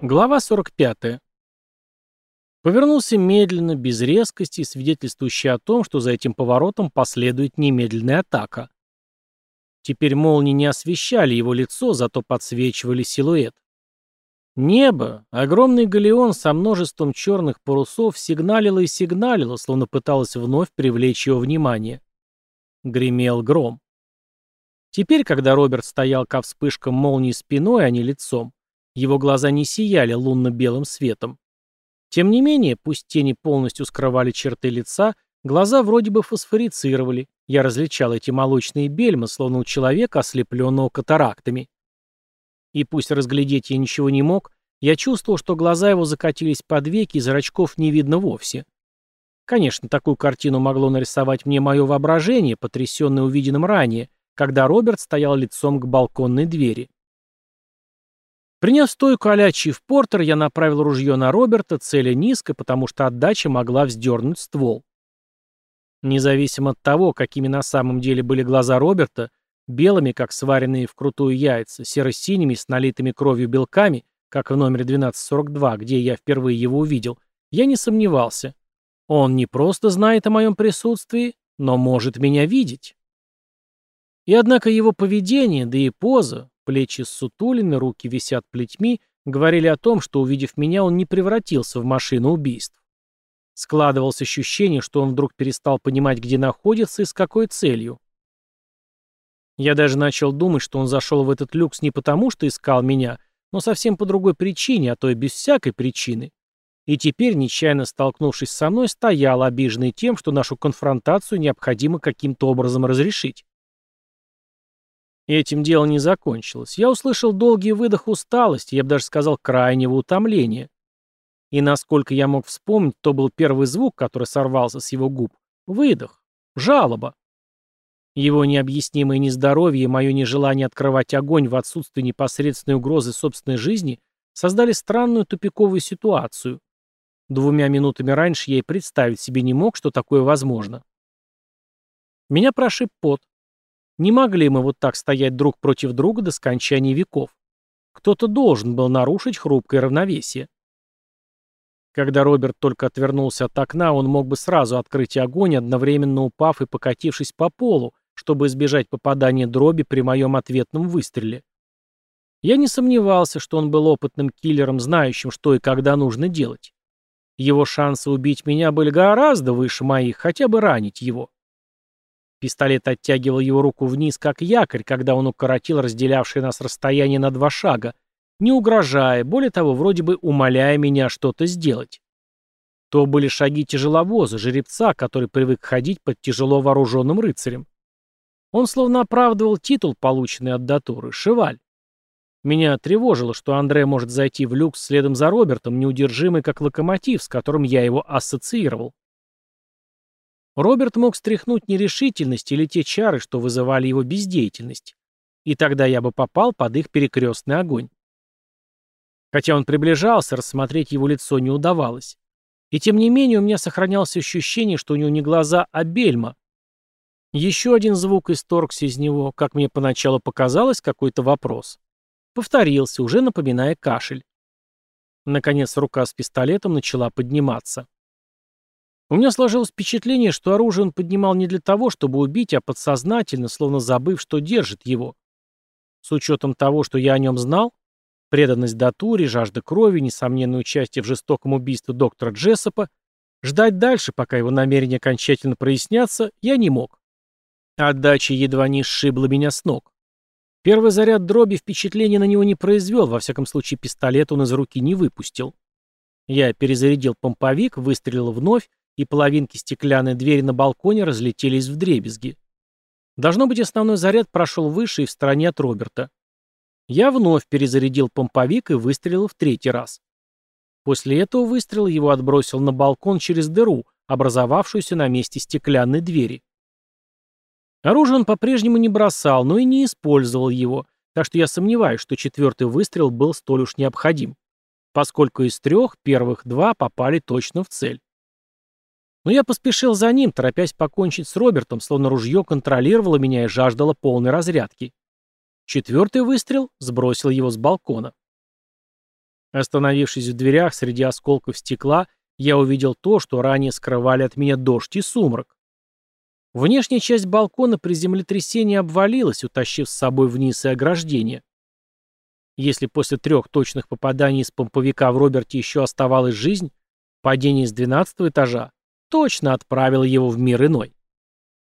Глава 45. Повернулся медленно, без резкости, свидетельствующей о том, что за этим поворотом последует немедленная атака. Теперь молнии не освещали его лицо, зато подсвечивали силуэт. Небо, огромный галеон со множеством черных парусов сигналило и сигналило, словно пыталось вновь привлечь его внимание. Гремел гром. Теперь, когда Роберт стоял ко вспышкам молнии спиной, а не лицом, его глаза не сияли лунно-белым светом. Тем не менее, пусть тени полностью скрывали черты лица, глаза вроде бы фосфорицировали. Я различал эти молочные бельмы, словно у человека, ослепленного катарактами. И пусть разглядеть я ничего не мог, я чувствовал, что глаза его закатились под веки, и зрачков не видно вовсе. Конечно, такую картину могло нарисовать мне мое воображение, потрясенное увиденным ранее, когда Роберт стоял лицом к балконной двери. Приняв стойку а в портер, я направил ружье на Роберта, целя низко, потому что отдача могла вздернуть ствол. Независимо от того, какими на самом деле были глаза Роберта, белыми, как сваренные вкрутую яйца, серо-синими с налитыми кровью белками, как в номере 1242, где я впервые его увидел, я не сомневался. Он не просто знает о моем присутствии, но может меня видеть. И однако его поведение, да и поза, Плечи ссутулины, руки висят плетьми, говорили о том, что, увидев меня, он не превратился в машину убийств. Складывалось ощущение, что он вдруг перестал понимать, где находится и с какой целью. Я даже начал думать, что он зашел в этот люкс не потому, что искал меня, но совсем по другой причине, а то и без всякой причины. И теперь, нечаянно столкнувшись со мной, стоял обиженный тем, что нашу конфронтацию необходимо каким-то образом разрешить. И этим дело не закончилось. Я услышал долгий выдох усталости, я бы даже сказал крайнего утомления. И насколько я мог вспомнить, то был первый звук, который сорвался с его губ. Выдох. Жалоба. Его необъяснимое нездоровье и мое нежелание открывать огонь в отсутствии непосредственной угрозы собственной жизни создали странную тупиковую ситуацию. Двумя минутами раньше я и представить себе не мог, что такое возможно. Меня прошиб пот. Не могли мы вот так стоять друг против друга до скончания веков. Кто-то должен был нарушить хрупкое равновесие. Когда Роберт только отвернулся от окна, он мог бы сразу открыть огонь, одновременно упав и покатившись по полу, чтобы избежать попадания дроби при моем ответном выстреле. Я не сомневался, что он был опытным киллером, знающим, что и когда нужно делать. Его шансы убить меня были гораздо выше моих, хотя бы ранить его. Пистолет оттягивал его руку вниз, как якорь, когда он укоротил разделявшее нас расстояние на два шага, не угрожая, более того, вроде бы умоляя меня что-то сделать. То были шаги тяжеловоза, жеребца, который привык ходить под тяжело вооруженным рыцарем. Он словно оправдывал титул, полученный от датуры, шеваль. Меня тревожило, что Андре может зайти в люкс следом за Робертом, неудержимый как локомотив, с которым я его ассоциировал. Роберт мог стряхнуть нерешительность или те чары, что вызывали его бездеятельность. И тогда я бы попал под их перекрестный огонь. Хотя он приближался, рассмотреть его лицо не удавалось. И тем не менее у меня сохранялось ощущение, что у него не глаза, а бельма. Еще один звук исторгся из него, как мне поначалу показалось, какой-то вопрос. Повторился, уже напоминая кашель. Наконец рука с пистолетом начала подниматься. У меня сложилось впечатление, что оружие он поднимал не для того, чтобы убить, а подсознательно, словно забыв, что держит его. С учетом того, что я о нем знал, преданность датуре, жажда крови, несомненное участие в жестоком убийстве доктора Джессопа, ждать дальше, пока его намерения окончательно прояснятся, я не мог. Отдача едва не сшибла меня с ног. Первый заряд дроби впечатления на него не произвел, во всяком случае пистолет он из руки не выпустил. Я перезарядил помповик, выстрелил вновь, и половинки стеклянной двери на балконе разлетелись в дребезги. Должно быть, основной заряд прошел выше и в стороне от Роберта. Я вновь перезарядил помповик и выстрелил в третий раз. После этого выстрела его отбросил на балкон через дыру, образовавшуюся на месте стеклянной двери. Оружие он по-прежнему не бросал, но и не использовал его, так что я сомневаюсь, что четвертый выстрел был столь уж необходим, поскольку из трех первых два попали точно в цель. Но я поспешил за ним, торопясь покончить с Робертом, словно ружье контролировало меня и жаждало полной разрядки. Четвертый выстрел сбросил его с балкона. Остановившись в дверях среди осколков стекла, я увидел то, что ранее скрывали от меня дождь и сумрак. Внешняя часть балкона при землетрясении обвалилась, утащив с собой вниз и ограждение. Если после трех точных попаданий из помповика в Роберте еще оставалась жизнь, падение с двенадцатого этажа точно отправило его в мир иной.